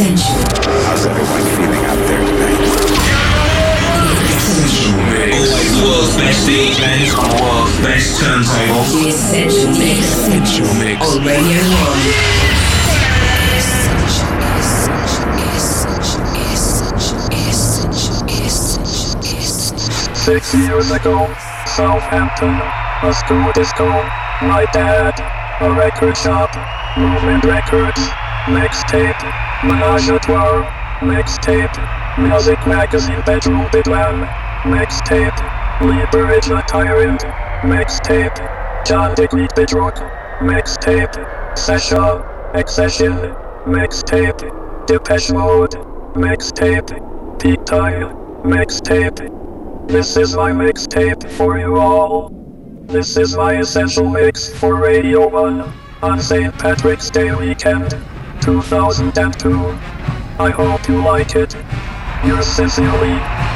Essential. How's everyone feeling out there tonight? Essential Mix. Always the world's best DJs on the world's best turntables. The Essential Mix. Essential Mix. On Radio 1. Six years ago, Southampton, a school disco. My dad, a record shop, Movement Records, mixtape, a Trois, mixtape, Muzik Magazine Bedroom Bedlam, mixtape, Burridge a Tyrant, mixtape, John Digweed Bedrock, mixtape, Session, Accession, mixtape, Depeche Mode, mixtape, Peak Time, mixtape. This is my mixtape for you all. This is my essential mix for Radio 1 on St. Patrick's Day weekend 2002. I hope you like it. Yours sincerely.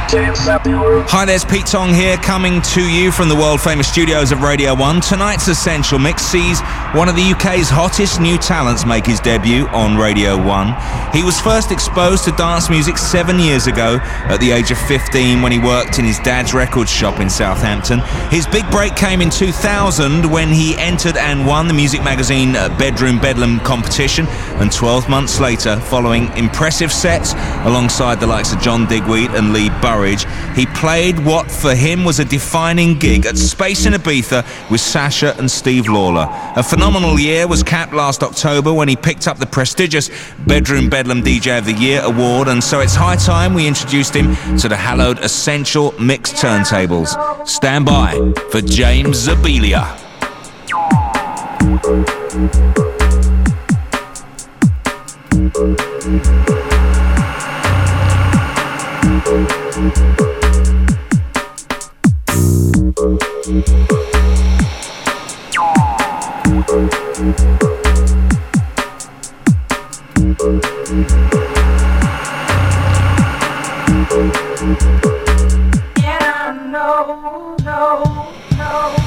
Hi, there's Pete Tong here, coming to you from the world famous studios of Radio 1. Tonight's Essential Mix sees one of the UK's hottest new talents make his debut on Radio 1. He was first exposed to dance music seven years ago at the age of 15 when he worked in his dad's record shop in Southampton. His big break came in 2000 when he entered and won the Muzik magazine uh, Bedroom Bedlam competition. And 12 months later, following impressive sets alongside the likes of John Digweed and Lee Courage, he played what for him was a defining gig at Space in Ibiza with Sasha and Steve Lawler. A phenomenal year was capped last October when he picked up the prestigious Bedroom Bedlam DJ of the Year award, and so it's high time we introduced him to the hallowed Essential Mix Turntables. Stand by for James Zabiela. Thank you. And I know, no, no.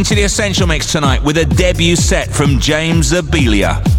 Listening to The Essential Mix tonight with a debut set from James Zabiela.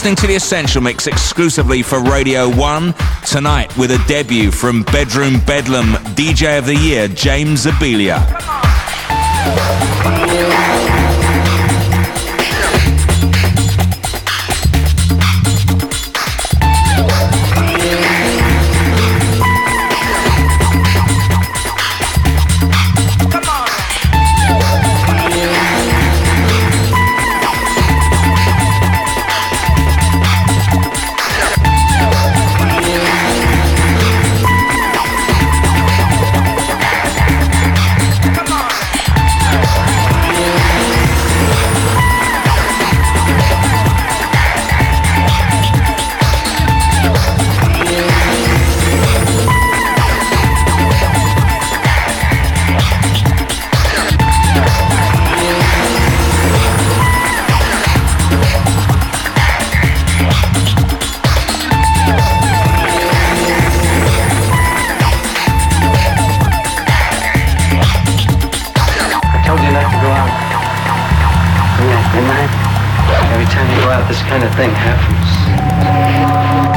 listening to The Essential Mix exclusively for Radio 1 tonight with a debut from Bedroom Bedlam DJ of the Year, James Zabiela. out, this kind of thing happens.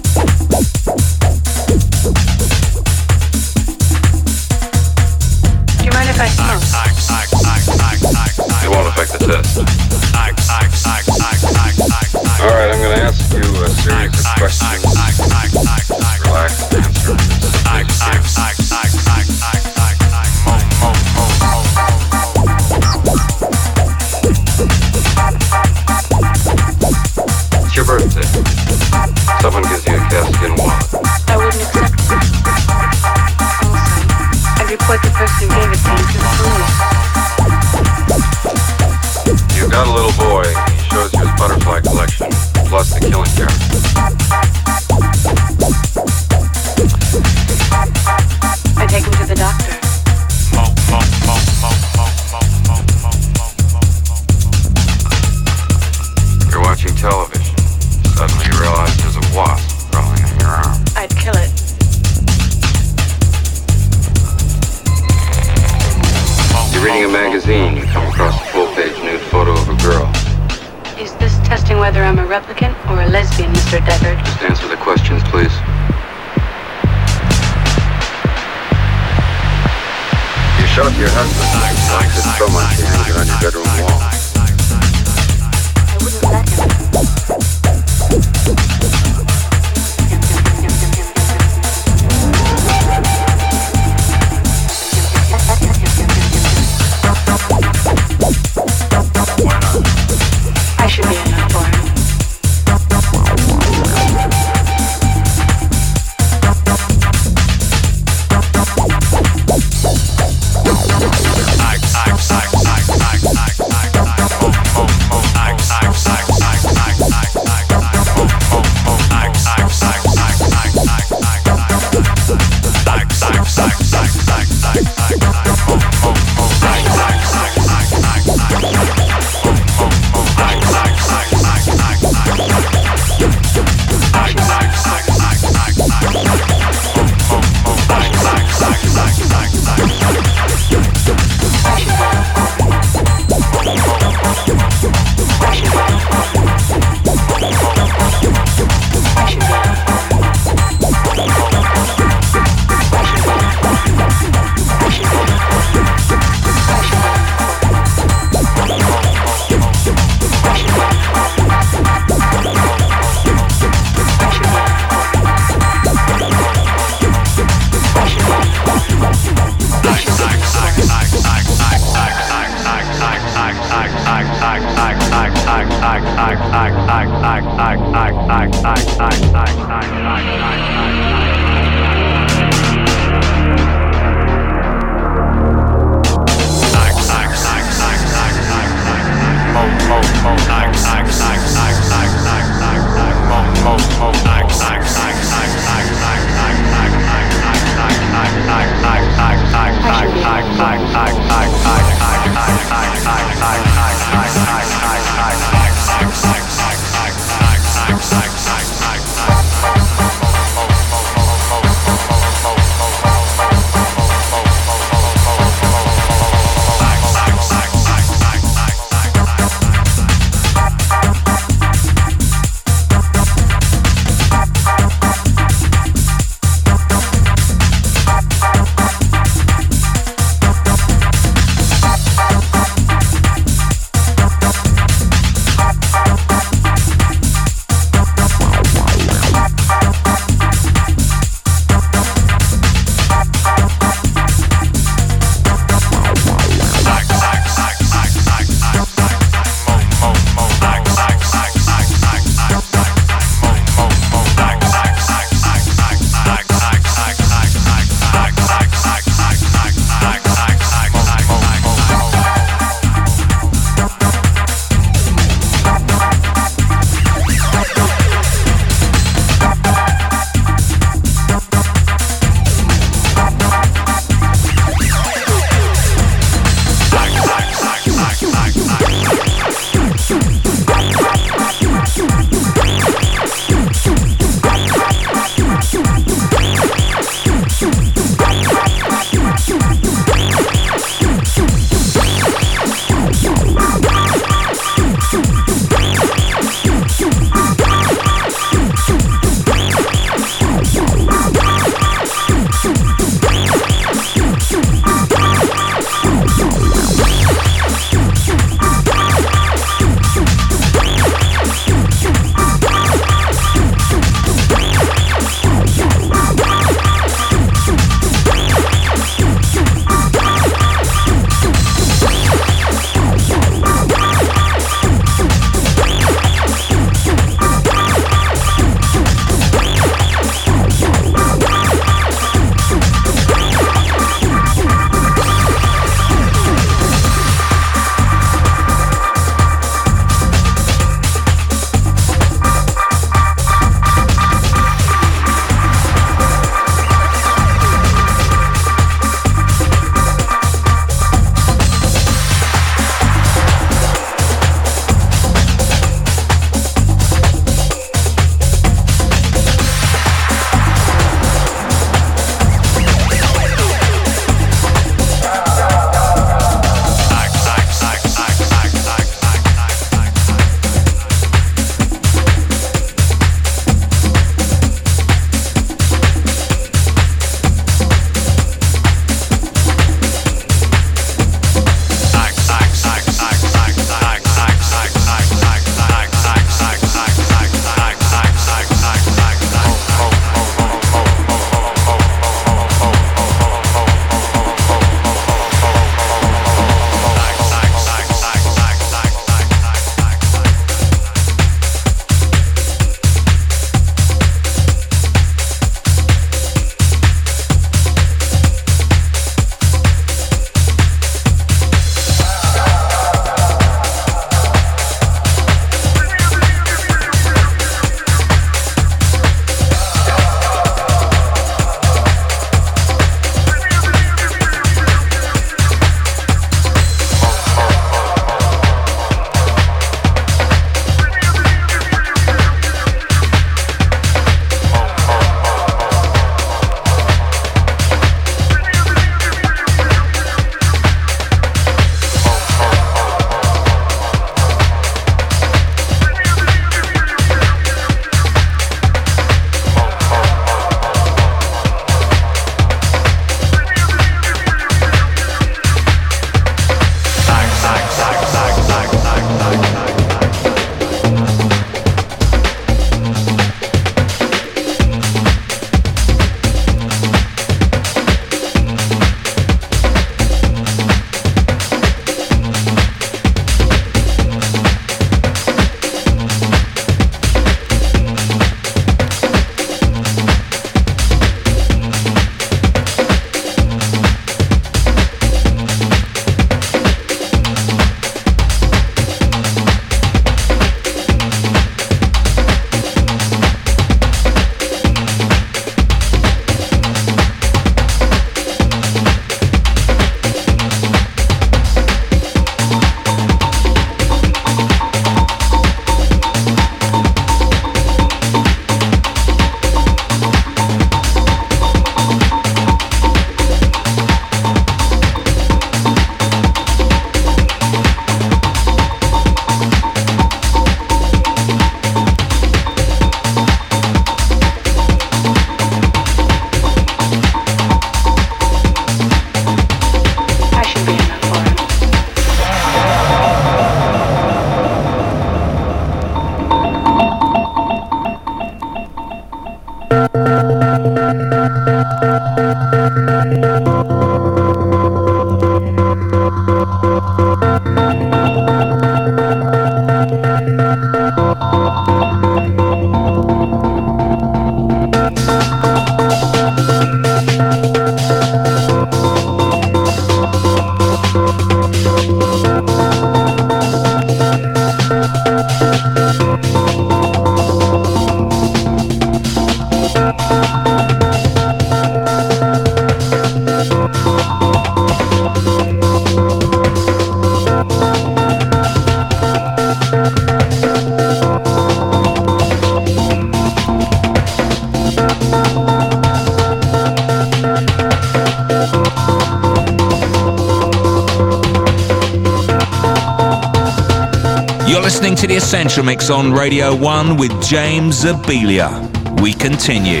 The Essential Mix on Radio 1 with James Zabiela. We continue.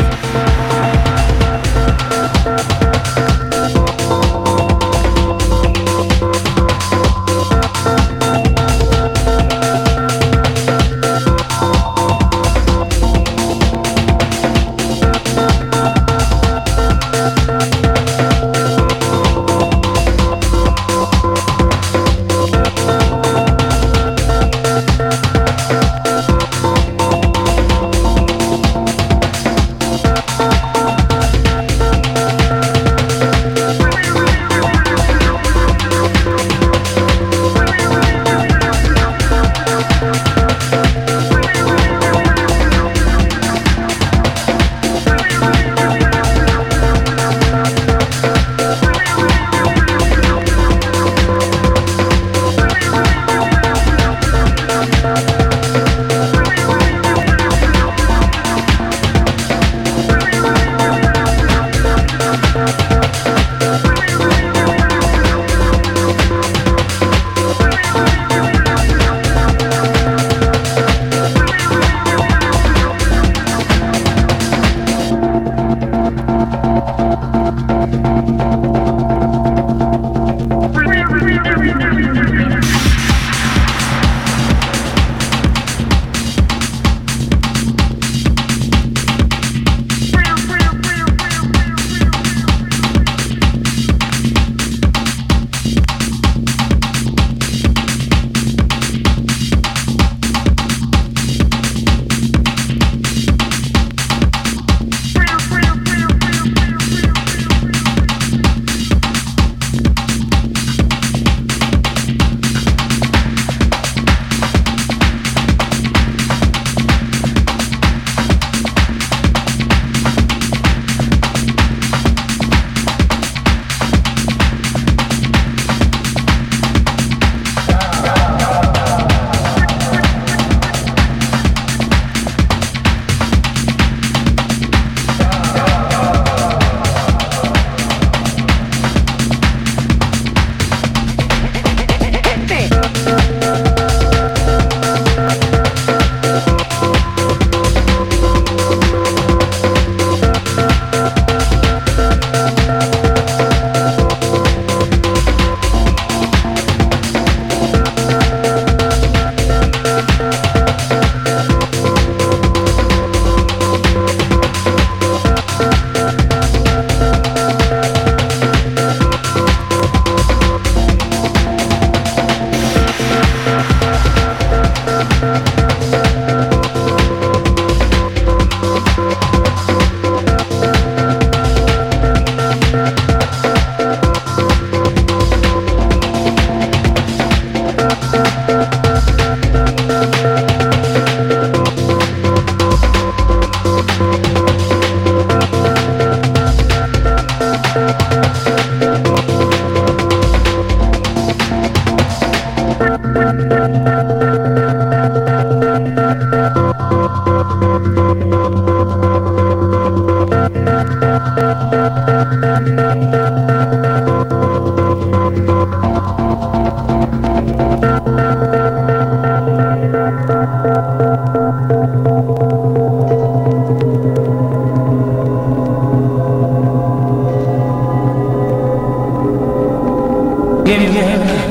eline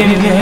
Eline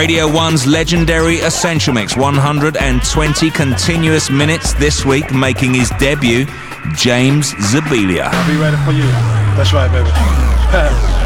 Radio 1's legendary Essential Mix, 120 continuous minutes this week, making his debut, James Zabiela. I'll be ready for you. That's right, baby.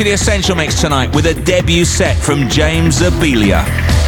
to the Essential Mix tonight with a debut set from James Zabiela.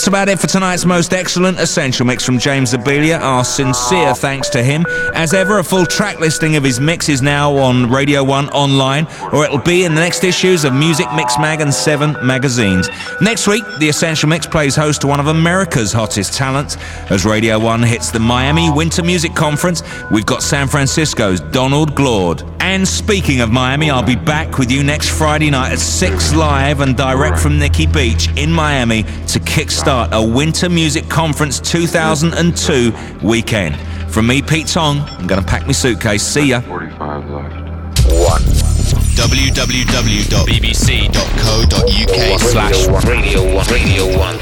That's about it for tonight's most excellent essential mix from James Zabiela. Our sincere thanks to him. As ever, a full track listing of his mix is now on Radio 1 online, or it'll be in the next issues of Muzik Mix Mag and 7 magazines. Next week, the Essential Mix plays host to one of America's hottest talents. As Radio 1 hits the Miami Winter Music Conference, we've got San Francisco's Donald Glaude. And speaking of Miami, I'll be back with you next Friday night at 6 live and direct from Nikki Beach in Miami to kickstart a Winter Music Conference 2002 weekend. From me, Pete Tong, I'm going to pack my suitcase. See ya. 45 left. One. www.bbc.co.uk slash Radio 1. Radio 1.